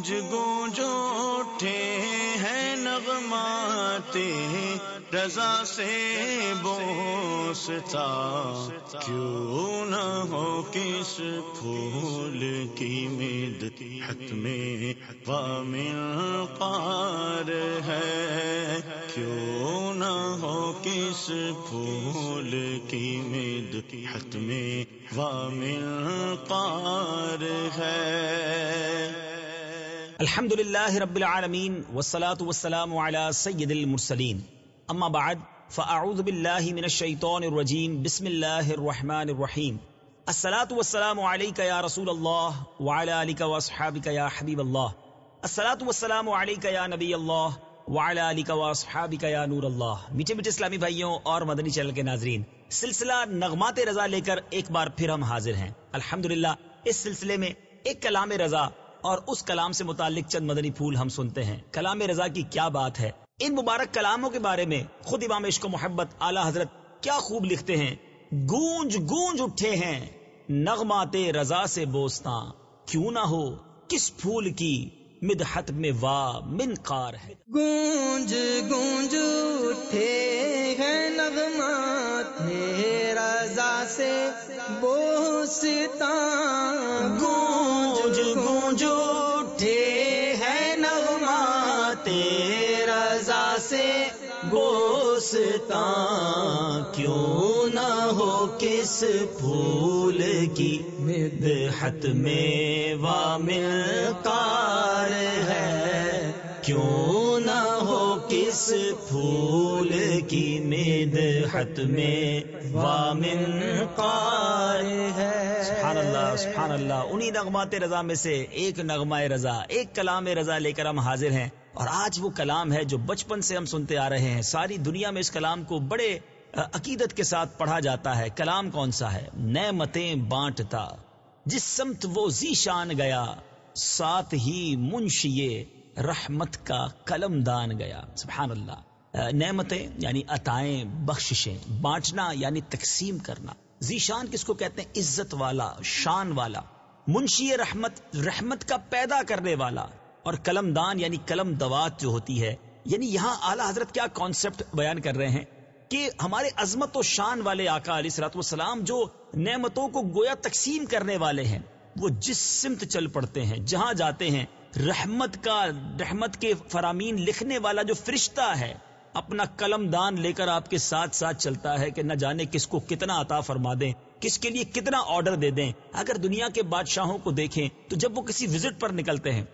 گونج گونج اٹھے ہیں نغماتے رضا سے بوستا کیوں نہ ہو کس پھول کی مید حت میں وامل پار ہے۔ کیوں نہ ہو کس پھول کی مید حت میں وامل پار ہے۔ الحمد لله رب العالمين والصلاة والسلام على سيد المرسلين اما بعد، فاعوذ بالله من الشيطان الرجيم بسم الله الرحمن الرحيم الصلاة والسلام عليك يا رسول الله وعلى آلك واصحابك يا حبيب الله الصلاة والسلام عليك يا نبي الله وعلى آلك واصحابك يا نور الله میٹھے میٹھے اسلامی بھائیوں اور مدنی چینل کے ناظرین، سلسلہ نغمات رضا لے کر ایک بار پھر ہم حاضر ہیں. الحمدللہ، اس سلسلے میں ایک کلام رضا اور اس کلام سے متعلق چند مدنی پھول ہم سنتے ہیں۔ کلام رضا کی کیا بات ہے؟ ان مبارک کلاموں کے بارے میں خود امام عشق و محبت اعلی حضرت کیا خوب لکھتے ہیں۔ گونج گونج اٹھے ہیں نغمات رضا سے بوستا کیوں نہ ہو، کس پھول کی مدحت میں وا من قار ہے؟ گونج گونج اٹھے ہیں نغمات رضا سے بوستا گونج گونج اٹھے ہیں نغمات رضا سے بوستا کیوں نہ ہو کس پھول کی مدحت میں وامل کار ہے؟ کیوں نہ ہو کس پھول کی مدحت میں وامل کار ہے؟ سبحان اللہ سبحان اللہ۔ انہی نغمات رضا میں سے ایک نغمہ رضا، ایک کلام رضا لے کر ہم حاضر ہیں۔ اور آج وہ کلام ہے جو بچپن سے ہم سنتے آ رہے ہیں۔ ساری دنیا میں اس کلام کو بڑے عقیدت کے ساتھ پڑھا جاتا ہے۔ کلام کون سا ہے؟ نعمتیں بانٹتا، جس سمت وہ ذیشان گیا، ساتھ ہی منشی رحمت کا قلم دان گیا۔ سبحان اللہ۔ نعمتیں یعنی عطائیں، بخششیں، بانٹنا یعنی تقسیم کرنا۔ ذیشان کس کو کہتے ہیں؟ عزت والا، شان والا، منشی رحمت رحمت کا پیدا کرنے والا۔ اور قلم دان یعنی قلم دوات جو ہوتی ہے یعنی یہاں اعلی حضرت کیا کانسیپٹ بیان کر رہے ہیں؟ کہ ہمارے عظمت و شان والے آقا علیہ سرات والسلام جو نعمتوں کو گویا تقسیم کرنے والے ہیں، وہ جس سمت چل پڑتے ہیں، جہاں جاتے ہیں، رحمت کا، رحمت کے فرامین لکھنے والا جو فرشتہ ہے اپنا قلم دان لے کر آپ کے ساتھ ساتھ چلتا ہے کہ نہ جانے کس کو کتنا عطا فرما دیں، کس کے لیے کتنا آرڈر دے دیں۔ اگر دنیا کے بادشاہوں کو دیکھیں تو جب وہ کسی وزٹ پر نکلتے ہیں،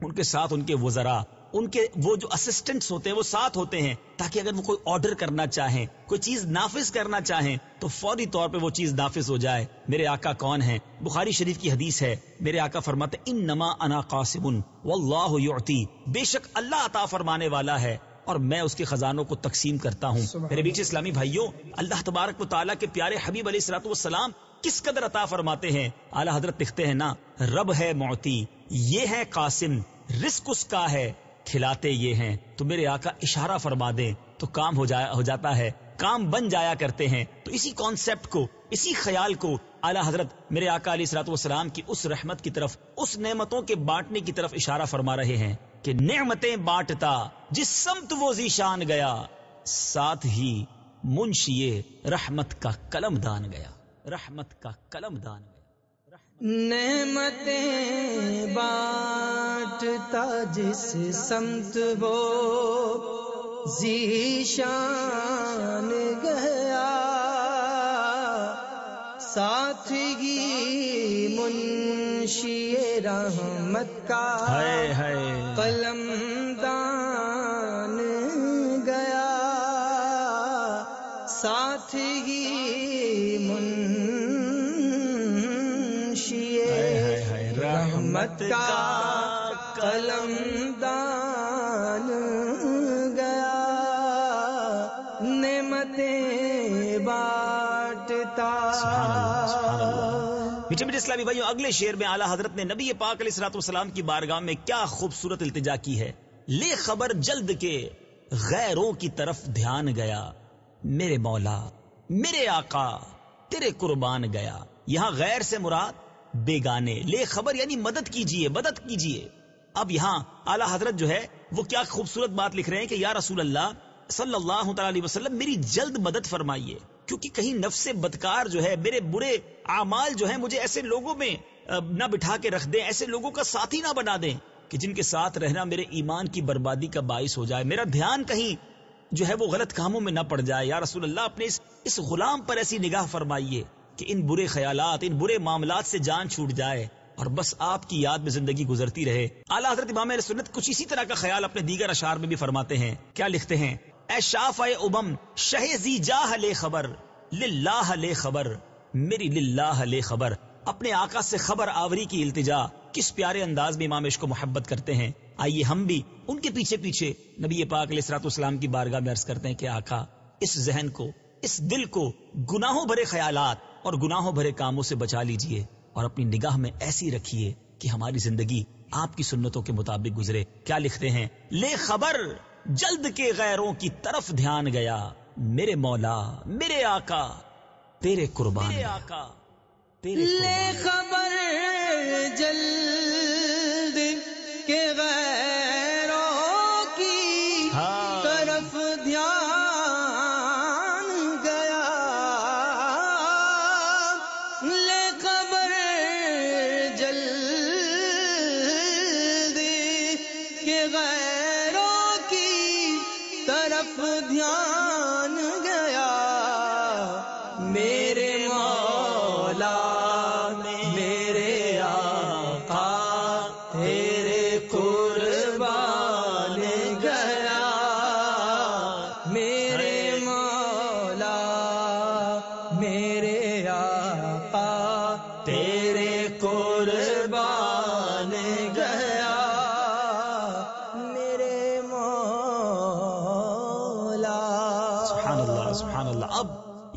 ان کے ساتھ ان کے وزراء ان کے وہ جو اسسٹنٹس ہوتے ہیں، وہ ساتھ ہوتے ہیں تاکہ اگر وہ کوئی آرڈر کرنا چاہیں، کوئی چیز نافذ کرنا چاہیں، تو فوری طور پہ وہ چیز نافذ ہو جائے۔ میرے آقا کون ہے بخاری شریف کی حدیث ہے، میرے آقا فرماتے ان نما انا قاسم، واللہ یعطی۔ بے شک اللہ عطا فرمانے والا ہے۔ اور میں اس کے خزانوں کو تقسیم کرتا ہوں۔ میرے بیچ اسلامی بھائیوں اللہ تبارک و تعالیٰ کے پیارے حبیب علیہ السلاط والسلام کس قدر عطا فرماتے ہیں؟ اعلی حضرت لکھتے ہیں نا رب ہے موتی یہ ہے قاسم رسک اس کا ہے کھلاتے یہ ہیں۔ تو میرے آقا اشارہ فرما دیں تو کام ہو جایا ہو جاتا ہے کام بن جایا کرتے ہیں۔ تو اسی کانسیپٹ کو اسی خیال کو اعلی حضرت میرے آقا علیہ سلاط والسلام کی اس رحمت کی طرف اس نعمتوں کے بانٹنے کی طرف اشارہ فرما رہے ہیں۔ کہ نعمتیں بانٹتا، جس سمت وہ ذیشان گیا، ساتھ ہی منشی رحمت کا قلم دان گیا، رحمت کا قلم دان گیا۔ نعمتیں بانٹتا، جس سمت وہ ذیشان گیا، ساتھ ہی منشی رحمت کا قلم دان گیا۔ ساتھ ہی منشی رحمت کا قلم دان گیا۔ نعمتیں بانٹتا۔ میٹھے میٹھے اسلامی بھائیوں، اگلے شعر میں اعلیٰ حضرت نے نبی پاک علیہ السلاط والسلام کی بارگاہ میں کیا خوبصورت التجا کی ہے۔ لے خبر جلد کے غیروں کی طرف دھیان گیا۔ میرے مولا، میرے آقا، تیرے قربان گیا۔ یہاں غیر سے مراد بیگانے۔ لے خبر یعنی مدد کیجیے مدد کیجیے۔ اب یہاں اعلیٰ حضرت جو ہے، وہ کیا خوبصورت بات لکھ رہے ہیں کہ یا رسول اللہ صلی اللہ تعالی وسلم میری جلد مدد فرمائیے کیونکہ کہیں نفس بدکار جو ہے میرے برے اعمال جو ہیں مجھے ایسے لوگوں میں نہ بٹھا کے رکھ دیں ایسے لوگوں کا ساتھی نہ بنا دیں کہ جن کے ساتھ رہنا میرے ایمان کی بربادی کا باعث ہو جائے۔ میرا دھیان کہیں جو ہے وہ غلط کاموں میں نہ پڑ جائے۔ یا رسول اللہ اپنے اس, اس غلام پر ایسی نگاہ فرمائیے کہ ان برے خیالات ان برے معاملات سے جان چھوٹ جائے اور بس آپ کی یاد میں زندگی گزرتی رہے۔ اعلیٰ حضرت امام سنت کچھ اسی طرح کا خیال اپنے دیگر اشعار میں بھی فرماتے ہیں۔ کیا لکھتے ہیں؟ اے شاف اے ابم شہ جاہ لے خبر، للہ لے خبر، میری للہ لے خبر، اپنے آقا سے خبر آوری کی التجا، کس پیارے انداز میں امام عشق کو محبت کرتے ہیں؟ آئیے ہم بھی ان کے پیچھے پیچھے نبی پاک علیہ السلاط اسلام کی بارگاہ میں عرض کرتے ہیں کہ آقا، اس ذہن کو، اس دل کو گناہوں بھرے خیالات اور گناہوں بھرے کاموں سے بچا لیجیے اور اپنی نگاہ میں ایسی رکھیے کہ ہماری زندگی آپ کی سنتوں کے مطابق گزرے۔ کیا لکھتے ہیں؟ لے خبر! جلد کے غیروں کی طرف دھیان گیا۔ میرے مولا میرے آقا تیرے قربان۔ میرے آقا تیرے لے خبر جلد کے غیروں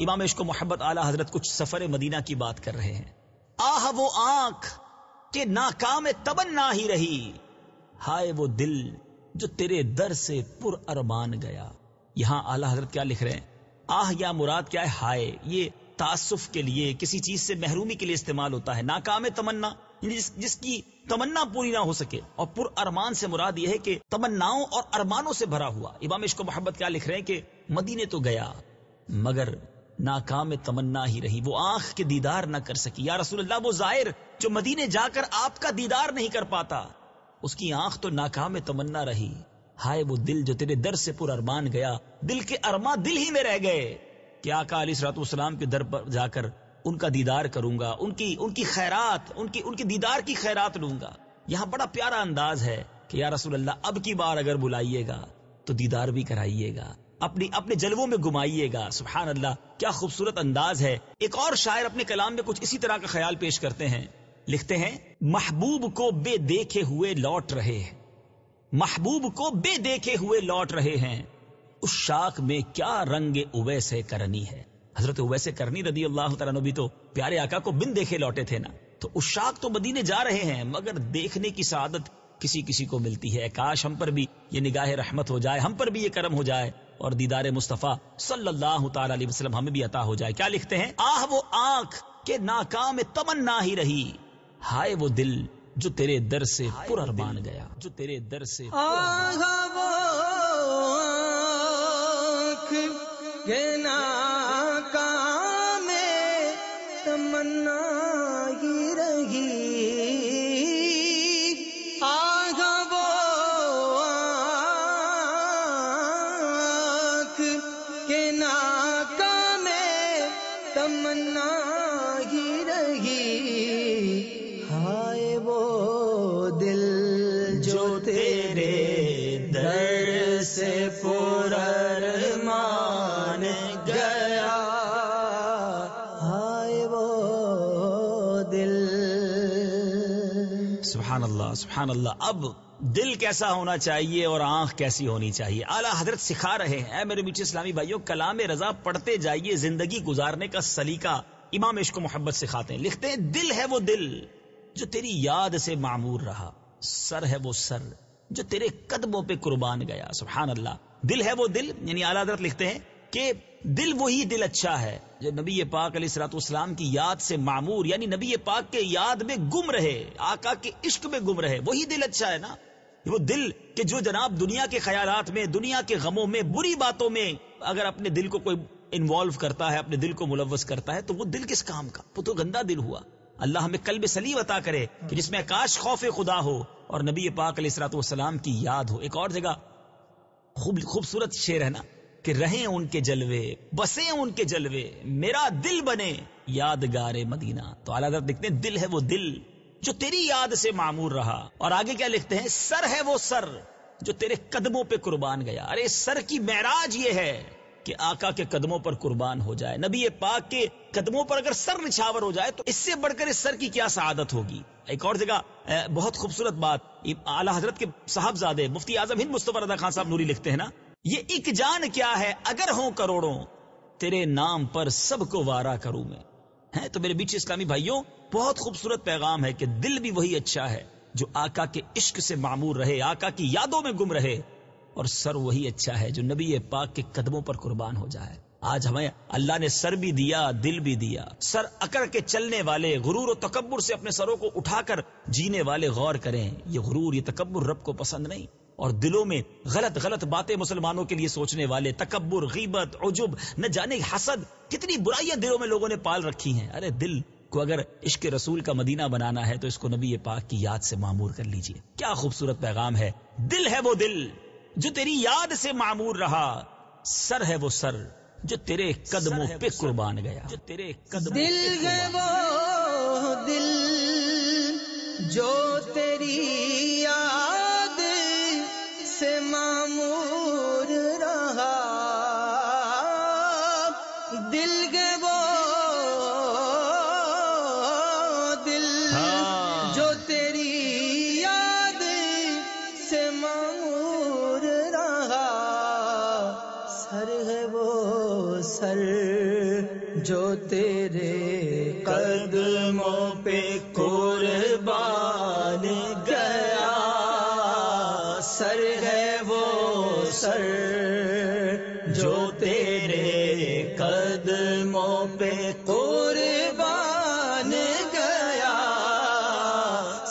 امام عشق و محبت اعلی حضرت کچھ سفر مدینہ کی بات کر رہے ہیں۔ آہ وہ آنکھ کہ ناکام تمنا ہی رہی۔ ہائے وہ دل جو تیرے در سے پر ارمان گیا۔ یہاں اعلی حضرت کیا لکھ رہے ہیں؟ آہ یا مراد کیا ہے؟ ہائے یہ تعصف کے لیے کسی چیز سے محرومی کے لیے استعمال ہوتا ہے۔ ناکام تمنا یعنی جس, جس کی تمنا پوری نہ ہو سکے۔ اور پر ارمان سے مراد یہ ہے کہ تمناؤں اور ارمانوں سے بھرا ہوا۔ امام عشق و محبت کیا لکھ رہے ہیں کہ مدینے تو گیا مگر ناکام تمنا ہی رہی، وہ آنکھ کے دیدار نہ کر سکی۔ یا رسول اللہ، وہ ظاہر جو مدینے جا کر آپ کا دیدار نہیں کر پاتا۔ اس کی آنکھ تو ناکام تمنا رہی۔ ہائے، وہ دل جو تیرے در سے پر ارمان گیا، دل کے ارما دل ہی میں رہ گئے۔ کہ آقا علی سرات والسلام کے در پر جا کر ان کا دیدار کروں گا، ان کی ان کی خیرات، ان کی، ان کے دیدار کی خیرات لوں گا۔ یہاں بڑا پیارا انداز ہے کہ یا رسول اللہ، اب کی بار اگر بلائیے گا تو دیدار بھی کرائیے گا۔ اپنی اپنے جلووں میں گمائیے گا۔ سبحان اللہ، کیا خوبصورت انداز ہے۔ ایک اور شاعر اپنے کلام میں کچھ اسی طرح کا خیال پیش کرتے ہیں۔ لکھتے ہیں، محبوب کو بے دیکھے ہوئے لوٹ رہے ہیں۔ محبوب کو بے دیکھے ہوئے لوٹ رہے ہیں۔ اس شاخ میں کیا رنگ اویس کرنی ہے۔ حضرت اویس کرنی رضی اللہ تعالیٰ نبی تو پیارے آقا کو بن دیکھے لوٹے تھے نا۔ تو اس شاخ تو مدینے جا رہے ہیں، مگر دیکھنے کی سعادت کسی کسی کو ملتی ہے۔ کاش ہم پر بھی یہ نگاہ رحمت ہو جائے ہم پر بھی یہ کرم ہو جائے۔ اور دیدار مصطفیٰ صلی اللہ تعالی علیہ وسلم ہمیں بھی عطا ہو جائے۔ کیا لکھتے ہیں؟ آہ وہ آنکھ کے ناکام تمنا ہی رہی۔ ہائے وہ دل جو تیرے در سے پر ارمان گیا۔ جو تیرے در سے آہ وہ آنکھ کے وہ دل جو تیرے در سے مان گیا۔ ہائے وہ دل۔ سبحان اللہ سبحان اللہ۔ اب دل کیسا ہونا چاہیے اور آنکھ کیسی ہونی چاہیے؟ اعلیٰ حضرت سکھا رہے ہیں۔ اے میرے میٹھے اسلامی بھائیوں کلام رضا پڑھتے جائیے زندگی گزارنے کا سلیقہ امام عشق و محبت سکھاتے ہیں۔ لکھتے ہیں، دل ہے وہ دل۔ جو تیری یاد سے معمور رہا۔ سر ہے وہ سر جو تیرے قدموں پہ قربان گیا۔ سبحان اللہ۔ دل ہے وہ دل۔ یعنی اعلیٰ حضرت لکھتے ہیں کہ دل وہی دل اچھا ہے جو نبی پاک علیہ السلاط اسلام کی یاد سے معمور یعنی نبی پاک کے یاد میں گم رہے، آقا کے عشق میں گم رہے۔ وہی دل اچھا ہے نا۔ وہ دل کہ جو جناب دنیا کے خیالات میں، دنیا کے غموں میں، بری باتوں میں اگر اپنے دل کو کوئی انوالو کرتا ہے، اپنے دل کو ملوث کرتا ہے، تو وہ دل کس کام کا؟ وہ تو گندا دل ہوا۔ اللہ ہمیں قلب سلیم عطا کرے کہ جس میں آکاش خوف خدا ہو اور نبی پاک علیہ السلاط والسلام کی یاد ہو۔ ایک اور جگہ خوب خوبصورت شعر ہے نا کہ رہیں ان کے جلوے، بسیں ان کے جلوے، میرا دل بنے یادگار مدینہ۔ تو اعلیٰ دیکھتے ہیں، دل ہے وہ دل جو تیری یاد سے معمور رہا۔ اور آگے کیا لکھتے ہیں؟ سر ہے وہ سر جو تیرے قدموں پہ قربان گیا۔ ارے سر کی معراج یہ ہے۔ کہ آقا کے قدموں پر قربان ہو جائے۔ نبی پاک کے قدموں پر اگر سر نچھاور ہو جائے تو اس سے بڑھ کر اس سر کی کیا سعادت ہوگی؟ ایک اور جگہ بہت خوبصورت بات۔ اعلی حضرت کے صاحبزادے مفتی اعظم ہند مصطفی رضا خان صاحب نوری لکھتے ہیں نا، یہ ایک جان کیا ہے؟ اگر ہوں کروڑوں، تیرے نام پر سب کو وارا کروں میں۔ ہے تو میرے بیچ اسلامی بھائیوں، بہت خوبصورت پیغام ہے کہ دل بھی وہی اچھا ہے جو آقا کے عشق سے معمور رہے، آقا کی یادوں میں گم رہے۔ اور سر وہی اچھا ہے جو نبی پاک کے قدموں پر قربان ہو جائے۔ آج ہمیں اللہ نے سر بھی دیا، دل بھی دیا۔ سر اکڑ کے چلنے والے، غرور و تکبر سے اپنے سروں کو اٹھا کر جینے والے غور کریں۔ یہ غرور، یہ تکبر رب کو پسند نہیں۔ اور دلوں میں غلط غلط باتیں مسلمانوں کے لیے سوچنے والے، تکبر، غیبت، عجب، نہ جانے حسد، کتنی برائیاں دلوں میں لوگوں نے پال رکھی ہیں۔ ارے دل کو اگر عشق رسول کا مدینہ بنانا ہے تو اس کو نبی پاک کی یاد سے معمور کر لیجیے۔ کیا خوبصورت پیغام ہے۔ دل ہے وہ دل۔ جو تیری یاد سے معمور رہا سر ہے وہ سر جو تیرے قدموں پہ قربان گیا۔ جو تیرے قدم دل ہے وہ دل جو تیری سر جو تیرے قدموں پہ قربان گیا۔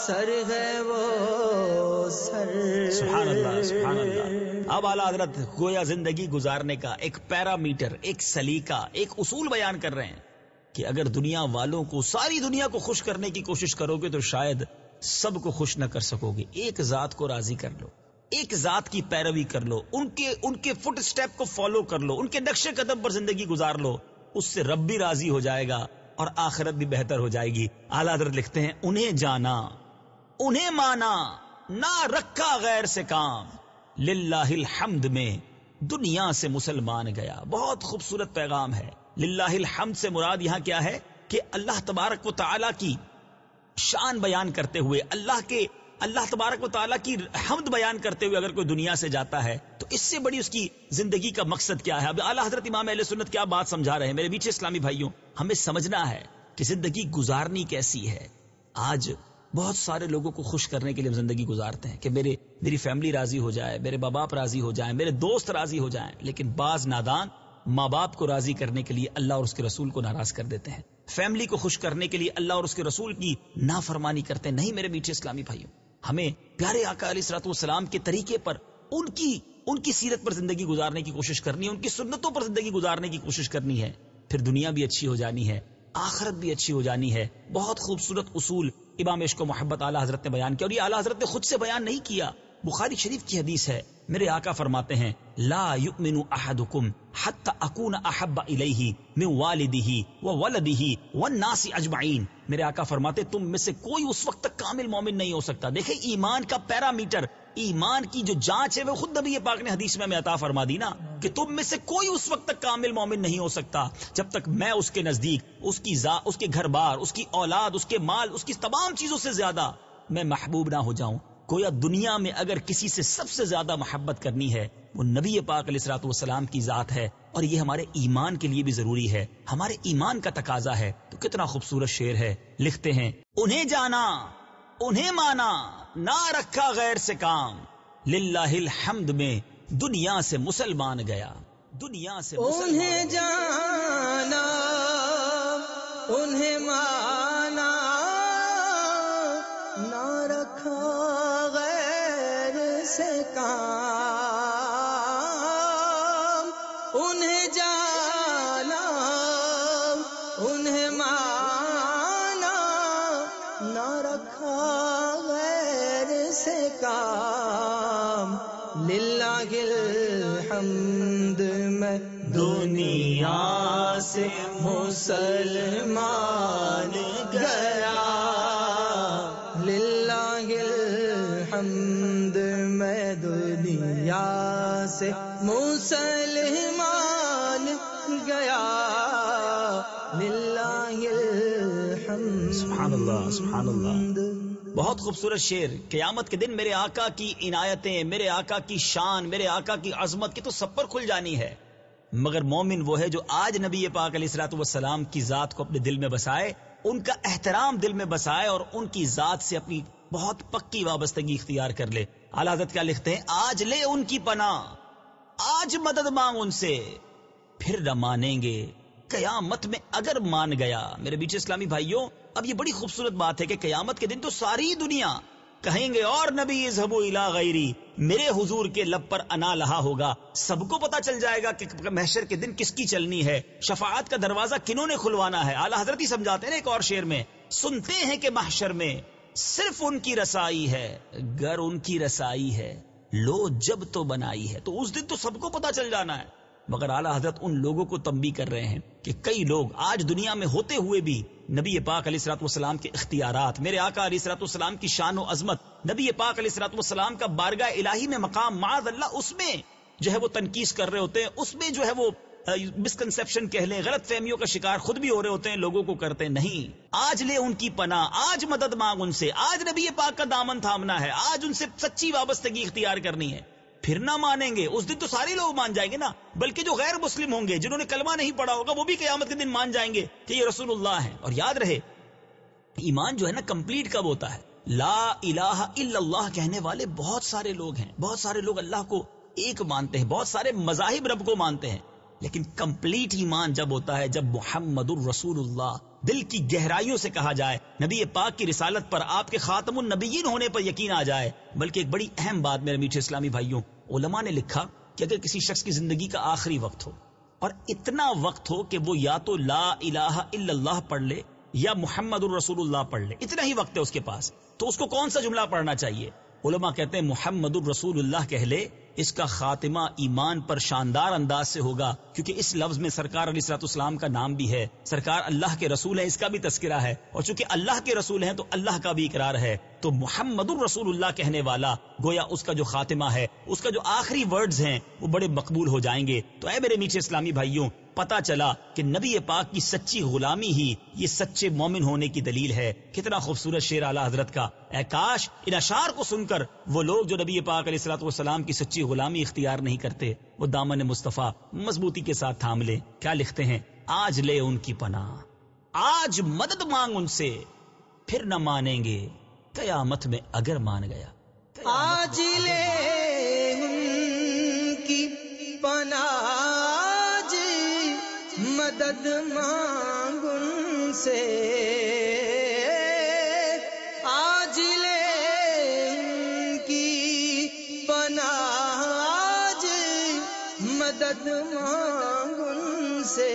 سر ہے وہ سر۔ سبحان اللہ سبحان اللہ۔ اب اعلیٰ حضرت گویا زندگی گزارنے کا ایک پیرامیٹر، ایک سلیقہ، ایک اصول بیان کر رہے ہیں کہ اگر دنیا والوں کو، ساری دنیا کو خوش کرنے کی کوشش کرو گے تو شاید سب کو خوش نہ کر سکو گے ایک ذات کو راضی کر لو۔ ایک ذات کی پیروی کر لو، ان کے ان کے فٹ سٹیپ کو فالو کر لو، ان کے نقش قدم پر زندگی گزار لو، اس سے رب بھی راضی ہو جائے گا اور آخرت بھی بہتر ہو جائے گی۔ اعلیٰ حضرت لکھتے ہیں، انہیں جانا، انہیں مانا، نہ رکھا غیر سے کام۔ للہ الحمد میں دنیا سے مسلمان گیا، بہت خوبصورت پیغام ہے۔ للہ الحمد سے مراد یہاں کیا ہے؟ کہ اللہ تبارک و تعالی کی شان بیان کرتے ہوئے، اللہ کے اللہ تبارک و تعالیٰ کی حمد بیان کرتے ہوئے اگر کوئی دنیا سے جاتا ہے، تو اس سے بڑی اس کی زندگی کا مقصد کیا ہے؟ اب اعلیٰ حضرت امام علیہ سنت کیا بات سمجھا رہے ہیں؟ میرے بیچ اسلامی بھائیوں، ہمیں سمجھنا ہے کہ زندگی گزارنی کیسی ہے۔ آج بہت سارے لوگوں کو خوش کرنے کے لیے زندگی گزارتے ہیں کہ میرے، میری فیملی راضی ہو جائے، میرے ماں باپ راضی ہو جائیں، میرے دوست راضی ہو جائیں، لیکن بعض نادان ماں باپ کو راضی کرنے کے لیے اللہ اور اس کے رسول کو ناراض کر دیتے ہیں۔ فیملی کو خوش کرنے کے لیے اللہ اور اس کے رسول کی نافرمانی کرتے ہیں۔ نہیں میرے میٹھے اسلامی بھائیوں ہمیں پیارے آقا علیہ سرات والسلام کے طریقے پر ان کی ان کی سیرت پر زندگی گزارنے کی کوشش کرنی ہے، ان کی سنتوں پر زندگی گزارنے کی کوشش کرنی ہے۔ پھر دنیا بھی اچھی ہو جانی ہے، آخرت بھی اچھی ہو جانی ہے۔ بہت خوبصورت اصول امام عشق و محبت اعلیٰ حضرت نے بیان کیا اور یہ اعلیٰ حضرت نے خود سے بیان نہیں کیا۔ بخاری شریف کی حدیث ہے، میرے آقا فرماتے ہیں، لا یؤمن احدکم حتی اکون احب الیہ من والدہ وولدہ والناس اجمعین۔ میرے آقا فرماتے، تم میں سے کوئی اس وقت تک کامل مومن نہیں ہو سکتا۔ دیکھیں، ایمان کا پیرامیٹر، ایمان کی جو جانچ ہے، وہ خود نبی پاک نے حدیث میں ہمیں عطا فرما دی نا کہ تم میں سے کوئی اس وقت تک کامل مومن نہیں ہو سکتا۔ جب تک میں اس کے نزدیک، اس کی زا اس کے گھر بار، اس کی اولاد، اس کے مال، اس کی تمام چیزوں سے زیادہ میں محبوب نہ ہو جاؤں۔ گویا دنیا میں اگر کسی سے سب سے زیادہ محبت کرنی ہے، وہ نبی پاک علیہ السلاط والسلام کی ذات ہے، اور یہ ہمارے ایمان کے لیے بھی ضروری ہے۔ ہمارے ایمان کا تقاضا ہے۔ تو کتنا خوبصورت شعر ہے۔ لکھتے ہیں، انہیں جانا، انہیں مانا، نہ رکھا غیر سے کام۔ للہ الحمد میں دنیا سے مسلمان گیا۔ دنیا سے مسلمان انہیں جانا، انہیں مانا۔ دنیا سے مسلمان گیا۔ للہ الحمد میں دنیا سے مسلمان گیا۔ للہ الحمد سبحان اللہ سبحان اللہ۔ بہت خوبصورت شعر۔ قیامت کے دن میرے آقا کی عنایتیں میرے آقا کی شان میرے آقا کی عظمت کی تو سب پر کھل جانی ہے۔ مگر مومن وہ ہے جو آج نبی پاک علیہ السلاۃ والسلام کی ذات کو اپنے دل میں بسائے، ان کا احترام دل میں بسائے اور ان کی ذات سے اپنی بہت پکی وابستگی اختیار کر لے۔ اعلی حضرت کیا لکھتے ہیں؟ آج لے ان کی پناہ، آج مدد مانگ ان سے، پھر نہ مانیں گے۔ قیامت میں اگر مان گیا، میرے بیچ اسلامی بھائیوں، اب یہ بڑی خوبصورت بات ہے کہ قیامت کے دن تو ساری دنیا کہیں گے اور نبی الا غیری، میرے حضور کے لب پر انا لہا ہوگا۔ سب کو پتا چل جائے گا کہ محشر کے دن کس کی چلنی ہے۔ شفاعت کا دروازہ کنہوں نے کھلوانا ہے۔ اعلی حضرت ہی سمجھاتے ہیں ایک اور شعر میں، سنتے ہیں کہ محشر میں صرف ان کی رسائی ہے، گر ان کی رسائی ہے، لو جب تو بنائی ہے۔ تو اس دن تو سب کو پتا چل جانا ہے۔ مگر اعلیٰ حضرت ان لوگوں کو تمبی کر رہے ہیں کہ کئی لوگ آج دنیا میں ہوتے ہوئے بھی نبی پاک علیہ سرات والسلام کے اختیارات، میرے آقا علیہ سرات والسلام کی شان و عظمت، نبی پاک علیہ سرات والسلام کا بارگاہ الہی میں مقام معاذ اللہ اس میں جو ہے وہ تنقید کر رہے ہوتے ہیں، اس میں جو ہے وہ مسکنسپشن کہہ لیں، غلط فہمیوں کا شکار خود بھی ہو رہے ہوتے ہیں، لوگوں کو کرتے نہیں۔ آج لے ان کی پناہ، آج مدد مانگ ان سے، آج نبی پاک کا دامن تھامنا ہے، آج ان سے سچی وابستگی اختیار کرنی ہے۔ پھر نہ مانیں گے۔ اس دن تو سارے لوگ مان جائیں گے نا۔ بلکہ جو غیر مسلم ہوں گے، جنہوں نے کلمہ نہیں پڑھا ہوگا، وہ بھی قیامت کے دن مان جائیں گے کہ یہ رسول اللہ ہے اور یاد رہے، ایمان جو ہے نا، کمپلیٹ کب ہوتا ہے؟ لا الہ الا اللہ کہنے والے بہت سارے لوگ ہیں۔ بہت سارے لوگ اللہ کو ایک مانتے ہیں، بہت سارے مذاہب رب کو مانتے ہیں۔ لیکن کمپلیٹ ایمان جب ہوتا ہے، جب محمد الرسول اللہ دل کی گہرائیوں سے کہا جائے، نبی پاک کی رسالت پر آپ کے خاتم النبیین ہونے پر یقین آ جائے۔ بلکہ ایک بڑی اہم بات میرے میٹھے اسلامی بھائیوں، علماء نے لکھا کہ اگر کسی شخص کی زندگی کا آخری وقت ہو اور اتنا وقت ہو کہ وہ یا تو لا الہ الا اللہ پڑھ لے یا محمد الرسول اللہ پڑھ لے، اتنا ہی وقت ہے اس کے پاس، تو اس کو کون سا جملہ پڑھنا چاہیے؟ علماء کہتے ہیں محمد الرسول اللہ کہہ لے، اس کا خاتمہ ایمان پر شاندار انداز سے ہوگا، کیونکہ اس لفظ میں سرکار علی سرات اسلام کا نام بھی ہے، سرکار اللہ کے رسول ہے اس کا بھی تذکرہ ہے، اور چونکہ اللہ کے رسول ہیں تو اللہ کا بھی اقرار ہے۔ تو محمد الرسول اللہ کہنے والا گویا اس کا جو خاتمہ ہے، اس کا جو آخری ورڈز ہیں، وہ بڑے مقبول ہو جائیں گے۔ تو اے میرے میٹھے اسلامی بھائیوں پتا چلا کہ نبی پاک کی سچی غلامی ہی یہ سچے مومن ہونے کی دلیل ہے۔ کتنا خوبصورت شیر اعلی حضرت کا۔ اے کاش ان اشار کو سن کر وہ لوگ جو نبی پاک علیہ السلط والسلام کی سچی غلامی اختیار نہیں کرتے وہ دامن مصطفیٰ مضبوطی کے ساتھ تھام لے۔ کیا لکھتے ہیں؟ آج لے ان کی پناہ۔ آج مدد مانگ ان سے پھر نہ مانیں گے۔ قیامت میں اگر مان گیا۔ آج لے مدد مانگ ان سے۔ آج لے کی پنا آج مدد مانگ ان سے۔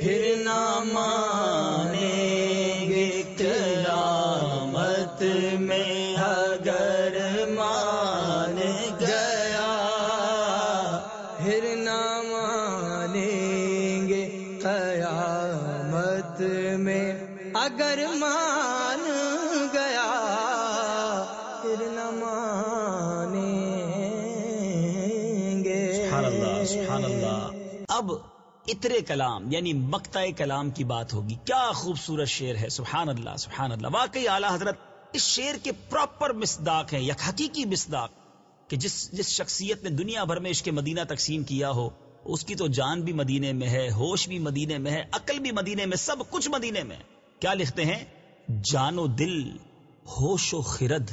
پھر نام گے سبحان اللہ سبحان اللہ۔ اب اترے کلام یعنی مکتا کلام کی بات ہوگی۔ کیا خوبصورت شعر ہے، سبحان اللہ سبحان اللہ۔ واقعی اعلیٰ حضرت اس شعر کے پراپر مسداق ہیں، یک حقیقی مسداق کہ جس جس شخصیت نے دنیا بھر میں عشق مدینہ تقسیم کیا ہو، اس کی تو جان بھی مدینے میں ہے، ہوش بھی مدینے میں ہے، عقل بھی مدینے میں، سب کچھ مدینے میں۔ کیا لکھتے ہیں؟ جانو دل، ہوش و خرد،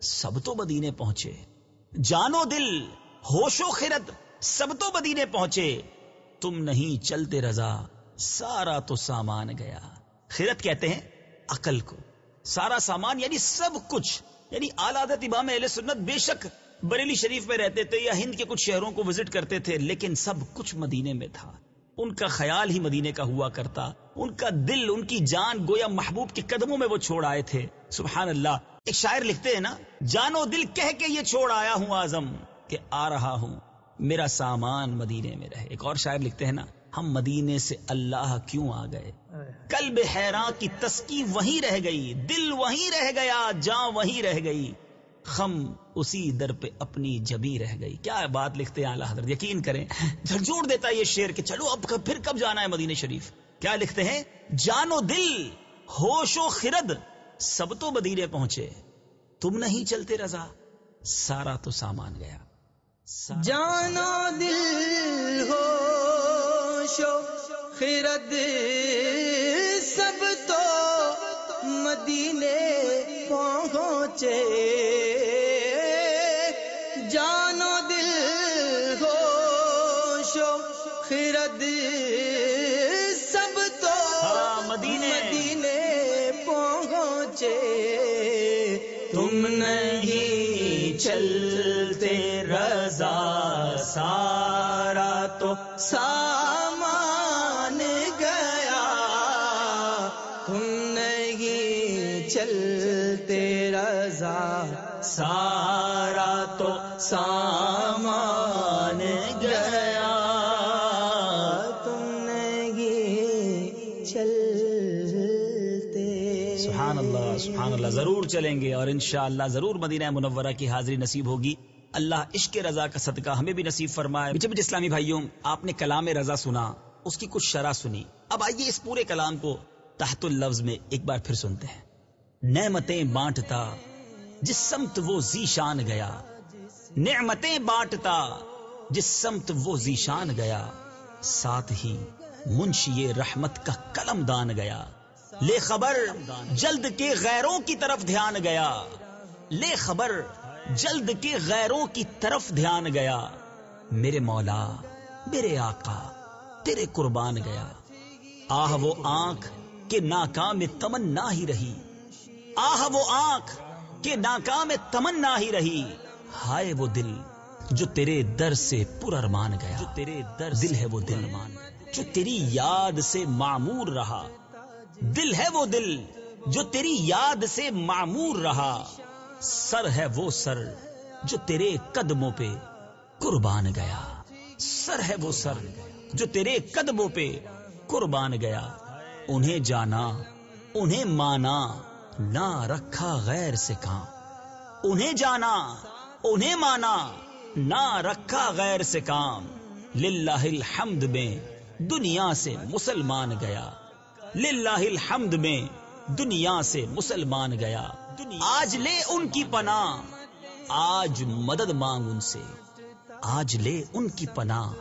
سب تو مدینے پہنچے۔ جانو دل، ہوش و خرد سب تو مدینے پہنچے، تم نہیں چلتے رضا، سارا تو سامان گیا۔ خرد کہتے ہیں، عقل کو۔ سارا سامان یعنی سب کچھ یعنی آلادت امام اہل سنت بے شک بریلی شریف میں رہتے تھے یا ہند کے کچھ شہروں کو وزٹ کرتے تھے، لیکن سب کچھ مدینے میں تھا۔ ان کا خیال ہی مدینے کا ہوا کرتا۔ ان کا دل، ان کی جان گویا محبوب کے قدموں میں وہ چھوڑ آئے تھے۔ سبحان اللہ۔ ایک شاعر لکھتے ہیں نا، جانو دل کہہ کے یہ چھوڑ آیا ہوں آزم، کہ آ رہا ہوں۔ میرا سامان مدینے میں رہے۔ ایک اور شاعر لکھتے ہیں نا ہم مدینے سے اللہ کیوں آ گئے؟ کل حیران کی تسکی وہیں رہ گئی دل وہیں رہ گیا جاں وہیں رہ گئی۔ خم اسی در پہ اپنی جبی رہ گئی۔ کیا بات لکھتے ہیں حضرت یقین کریں؟ جھنجھوڑ دیتا ہے یہ شیر کہ چلو اب پھر کب جانا ہے مدینہ شریف؟ کیا لکھتے ہیں؟ جانو دل ہوش و خرد سب تو مدینے پہنچے تم نہیں چلتے رضا سارا تو سامان گیا۔ جانو دل ہوش و خرد سب تو مدینے پہنچے۔ جانو دل ہو شو خرد سب تو ہاں، مدینے۔ مدینے پہنچے۔ تم نہیں چلتے رضا سارا تو سامان گیا۔ تم نہیں چلتے رضا سارا تو سامان اللہ ضرور چلیں گے اور انشاءاللہ ضرور مدینہ منورہ کی حاضری نصیب ہوگی۔ اللہ عشق رضا کا صدقہ ہمیں بھی نصیب فرمائے۔ جب اسلامی بھائیوں، آپ نے کلام رضا سنا، اس کی کچھ شرح سنی۔ اب آئیے اس پورے کلام کو تحت اللفظ میں ایک بار پھر سنتے ہیں۔ نعمتیں بانٹتا، جس سمت وہ ذیشان گیا۔ نعمتیں بانٹتا، جس سمت وہ ذیشان گیا۔ ساتھ ہی منشی رحمت کا قلم دان گیا۔ لے خبر جلد کے غیروں کی طرف دھیان گیا۔ لے خبر جلد کے غیروں کی طرف دھیان گیا۔ میرے مولا میرے آقا تیرے قربان گیا۔ آہ وہ آنکھ کے ناکام تمنا ہی رہی۔ آہ وہ آنکھ کے ناکام تمنا ہی رہی۔ ہائے وہ دل جو تیرے در سے پر ارمان گیا۔ جو تیرے در دل ہے وہ دل مان جو تیری یاد سے معمور رہا۔ دل ہے وہ دل جو تیری یاد سے معمور رہا۔ سر ہے وہ سر جو تیرے قدموں پہ قربان گیا۔ سر ہے وہ سر جو تیرے قدموں پہ قربان گیا۔ انہیں جانا، انہیں مانا، نہ رکھا غیر سے کام انہیں جانا، انہیں مانا، نہ رکھا غیر سے کام۔ للہ الحمد میں دنیا سے مسلمان گیا۔ للہ الحمد میں دنیا سے مسلمان گیا۔ آج لے ان کی پناہ۔ آج مدد مانگ ان سے۔ آج لے ان کی پناہ۔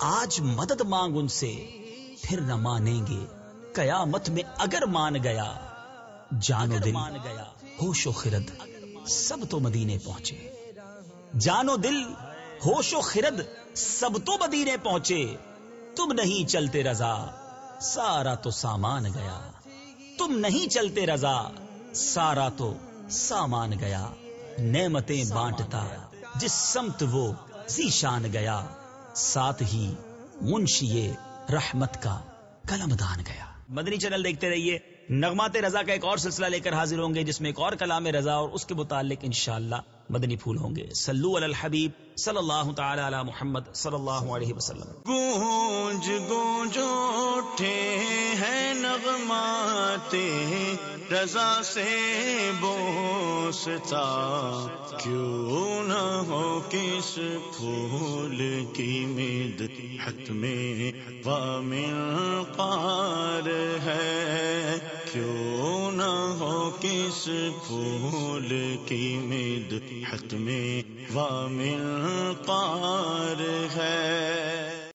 آج مدد مانگ ان سے۔ پھر نہ مانیں گے۔ قیامت میں اگر مان گیا۔ جانو دل مان گیا ہوش و خرد، سب تو مدینے پہنچے۔ جانو دل، ہوش و خرد، سب تو مدینے پہنچے۔ تم نہیں چلتے رضا۔ سارا تو سامان گیا۔ تم نہیں چلتے رضا، سارا تو سامان گیا۔ نعمتیں بانٹتا جس سمت وہ شان گیا۔ ساتھ ہی منشی رحمت کا قلم دان گیا۔ مدنی چینل دیکھتے رہیے۔ نغمات رضا کا ایک اور سلسلہ لے کر حاضر ہوں گے، جس میں ایک اور کلام رضا اور اس کے متعلق انشاءاللہ مدنی پھول ہوں گے۔ سلو علی الحبیب صلی اللہ تعالی علی محمد صلی اللہ علیہ وسلم۔ گونج گونج اٹھے ہیں نغمات، رضا سے بوستا۔ کیوں نہ ہو کس پھول کی مد حت میں وامل پار ہے۔ اس پھول کی مدحت میں وامل پار ہے۔